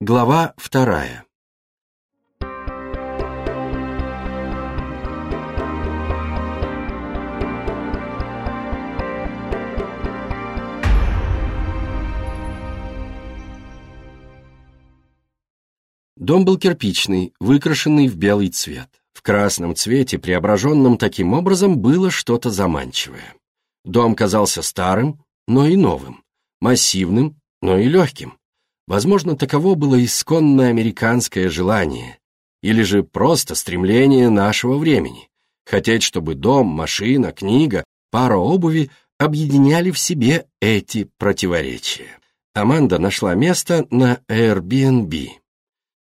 Глава вторая. Дом был кирпичный, выкрашенный в белый цвет. В красном цвете, преображенном таким образом, было что-то заманчивое. Дом казался старым, но и новым, массивным, но и легким. Возможно, таково было исконное американское желание, или же просто стремление нашего времени, хотеть, чтобы дом, машина, книга, пара обуви объединяли в себе эти противоречия. Аманда нашла место на Airbnb.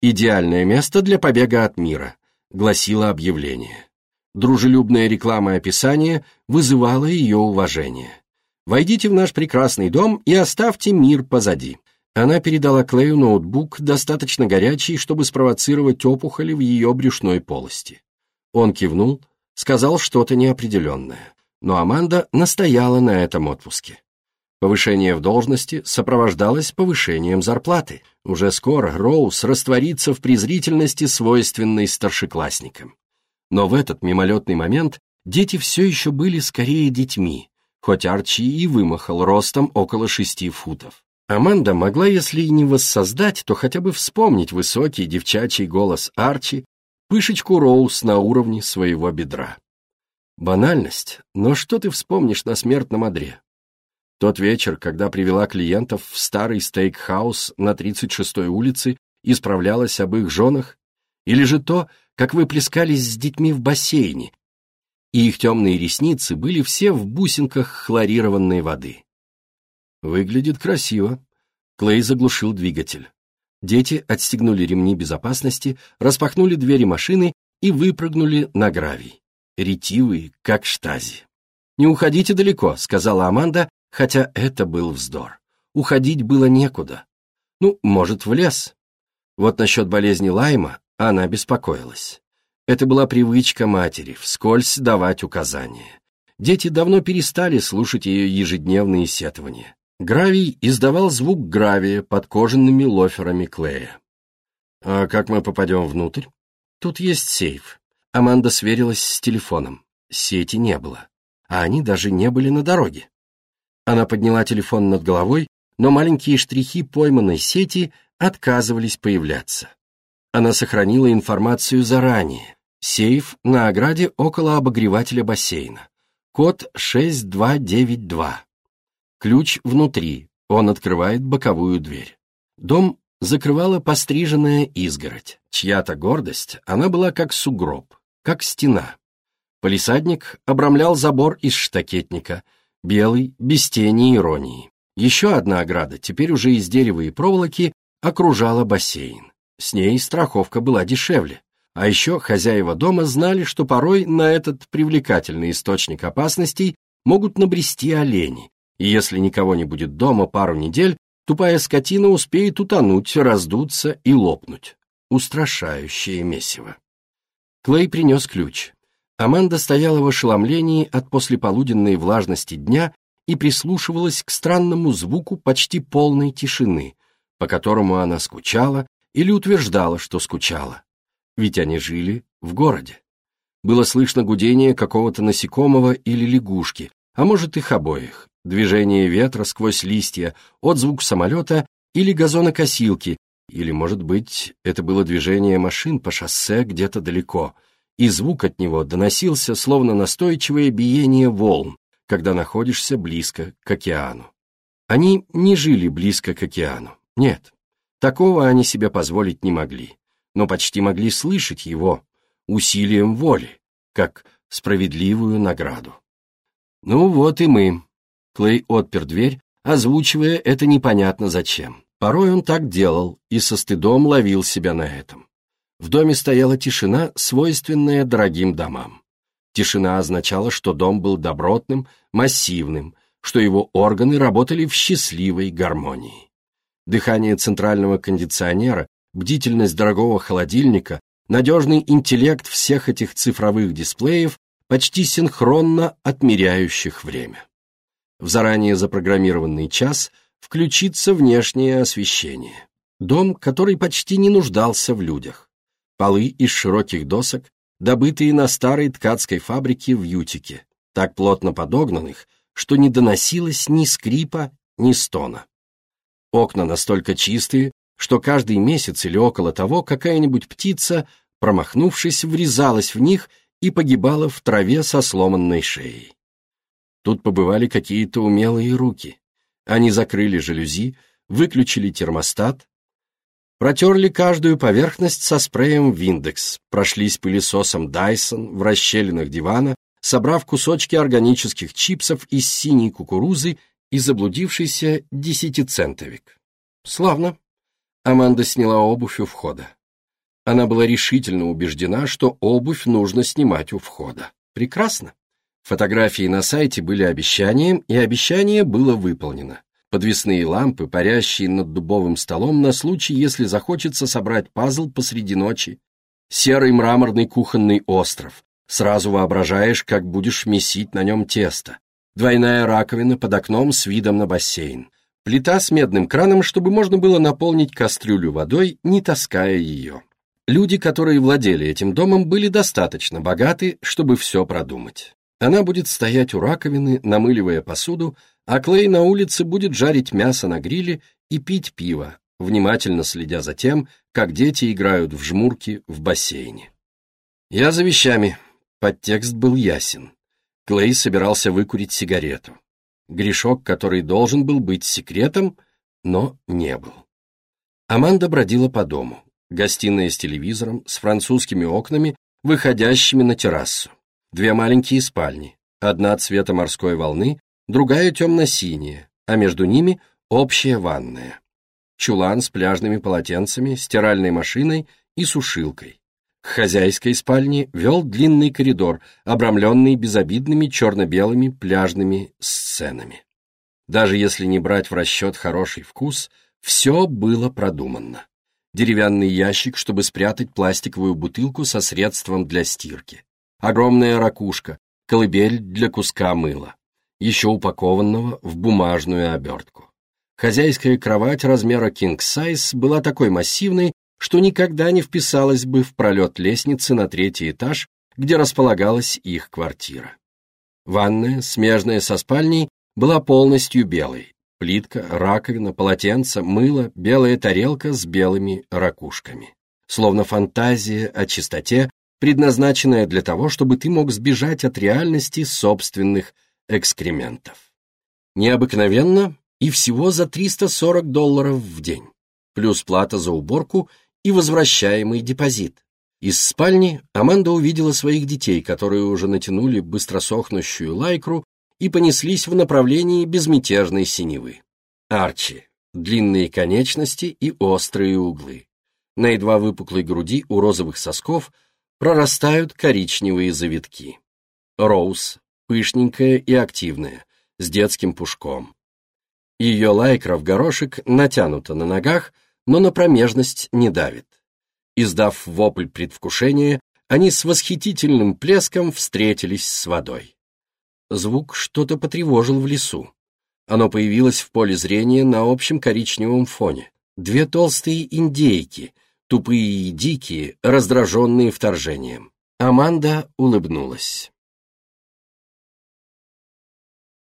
«Идеальное место для побега от мира», — гласило объявление. Дружелюбная реклама описание вызывало ее уважение. «Войдите в наш прекрасный дом и оставьте мир позади». Она передала Клею ноутбук, достаточно горячий, чтобы спровоцировать опухоли в ее брюшной полости. Он кивнул, сказал что-то неопределенное, но Аманда настояла на этом отпуске. Повышение в должности сопровождалось повышением зарплаты. Уже скоро Роуз растворится в презрительности, свойственной старшеклассникам. Но в этот мимолетный момент дети все еще были скорее детьми, хоть Арчи и вымахал ростом около шести футов. Аманда могла, если и не воссоздать, то хотя бы вспомнить высокий девчачий голос Арчи, пышечку Роуз на уровне своего бедра. Банальность, но что ты вспомнишь на смертном одре? Тот вечер, когда привела клиентов в старый стейкхаус на 36-й улице и справлялась об их женах? Или же то, как вы плескались с детьми в бассейне, и их темные ресницы были все в бусинках хлорированной воды? Выглядит красиво. Клей заглушил двигатель. Дети отстегнули ремни безопасности, распахнули двери машины и выпрыгнули на гравий. Ретивые, как штази. «Не уходите далеко», — сказала Аманда, хотя это был вздор. Уходить было некуда. Ну, может, в лес. Вот насчет болезни Лайма она беспокоилась. Это была привычка матери, вскользь давать указания. Дети давно перестали слушать ее ежедневные сетования. Гравий издавал звук гравия под кожаными лоферами Клея. «А как мы попадем внутрь?» «Тут есть сейф». Аманда сверилась с телефоном. Сети не было. А они даже не были на дороге. Она подняла телефон над головой, но маленькие штрихи пойманной сети отказывались появляться. Она сохранила информацию заранее. Сейф на ограде около обогревателя бассейна. Код 6292. Ключ внутри. Он открывает боковую дверь. Дом закрывала постриженная изгородь. Чья-то гордость, она была как сугроб, как стена. Полисадник обрамлял забор из штакетника — белый, без тени иронии. Еще одна ограда, теперь уже из дерева и проволоки, окружала бассейн. С ней страховка была дешевле. А еще хозяева дома знали, что порой на этот привлекательный источник опасностей могут набрести олени, и если никого не будет дома пару недель, тупая скотина успеет утонуть, раздуться и лопнуть. Устрашающее месиво. Клей принес ключ. Аманда стояла в ошеломлении от послеполуденной влажности дня и прислушивалась к странному звуку почти полной тишины, по которому она скучала или утверждала, что скучала. Ведь они жили в городе. Было слышно гудение какого-то насекомого или лягушки, а может их обоих, движение ветра сквозь листья, отзвук самолета или газонокосилки, или, может быть, это было движение машин по шоссе где-то далеко — и звук от него доносился, словно настойчивое биение волн, когда находишься близко к океану. Они не жили близко к океану, нет, такого они себе позволить не могли, но почти могли слышать его усилием воли, как справедливую награду. «Ну вот и мы», — Клей отпер дверь, озвучивая это непонятно зачем. Порой он так делал и со стыдом ловил себя на этом. В доме стояла тишина, свойственная дорогим домам. Тишина означала, что дом был добротным, массивным, что его органы работали в счастливой гармонии. Дыхание центрального кондиционера, бдительность дорогого холодильника, надежный интеллект всех этих цифровых дисплеев, почти синхронно отмеряющих время. В заранее запрограммированный час включится внешнее освещение. Дом, который почти не нуждался в людях. Полы из широких досок, добытые на старой ткацкой фабрике в Ютике, так плотно подогнанных, что не доносилось ни скрипа, ни стона. Окна настолько чистые, что каждый месяц или около того какая-нибудь птица, промахнувшись, врезалась в них и погибала в траве со сломанной шеей. Тут побывали какие-то умелые руки. Они закрыли жалюзи, выключили термостат, протерли каждую поверхность со спреем Виндекс, прошлись пылесосом Dyson в расщелинах дивана, собрав кусочки органических чипсов из синей кукурузы и заблудившийся десятицентовик. Славно. Аманда сняла обувь у входа. Она была решительно убеждена, что обувь нужно снимать у входа. Прекрасно. Фотографии на сайте были обещанием, и обещание было выполнено. Подвесные лампы, парящие над дубовым столом на случай, если захочется собрать пазл посреди ночи. Серый мраморный кухонный остров. Сразу воображаешь, как будешь месить на нем тесто. Двойная раковина под окном с видом на бассейн. Плита с медным краном, чтобы можно было наполнить кастрюлю водой, не таская ее. Люди, которые владели этим домом, были достаточно богаты, чтобы все продумать. Она будет стоять у раковины, намыливая посуду, а Клей на улице будет жарить мясо на гриле и пить пиво, внимательно следя за тем, как дети играют в жмурки в бассейне. «Я за вещами». Подтекст был ясен. Клей собирался выкурить сигарету. Грешок, который должен был быть секретом, но не был. Аманда бродила по дому. Гостиная с телевизором, с французскими окнами, выходящими на террасу. Две маленькие спальни, одна цвета морской волны, другая темно-синяя, а между ними общая ванная. Чулан с пляжными полотенцами, стиральной машиной и сушилкой. К хозяйской спальне вел длинный коридор, обрамленный безобидными черно-белыми пляжными сценами. Даже если не брать в расчет хороший вкус, все было продуманно деревянный ящик, чтобы спрятать пластиковую бутылку со средством для стирки, огромная ракушка, колыбель для куска мыла, еще упакованного в бумажную обертку. Хозяйская кровать размера king size была такой массивной, что никогда не вписалась бы в пролет лестницы на третий этаж, где располагалась их квартира. Ванная, смежная со спальней, была полностью белой, Плитка, раковина, полотенце, мыло, белая тарелка с белыми ракушками. Словно фантазия о чистоте, предназначенная для того, чтобы ты мог сбежать от реальности собственных экскрементов. Необыкновенно и всего за 340 долларов в день, плюс плата за уборку и возвращаемый депозит. Из спальни Аманда увидела своих детей, которые уже натянули быстросохнущую лайкру и понеслись в направлении безмятежной синевы. Арчи, длинные конечности и острые углы. На едва выпуклой груди у розовых сосков прорастают коричневые завитки. Роуз, пышненькая и активная, с детским пушком. Ее лайкра в горошек натянута на ногах, но на промежность не давит. Издав вопль предвкушения, они с восхитительным плеском встретились с водой. Звук что-то потревожил в лесу. Оно появилось в поле зрения на общем коричневом фоне. Две толстые индейки, тупые и дикие, раздраженные вторжением. Аманда улыбнулась.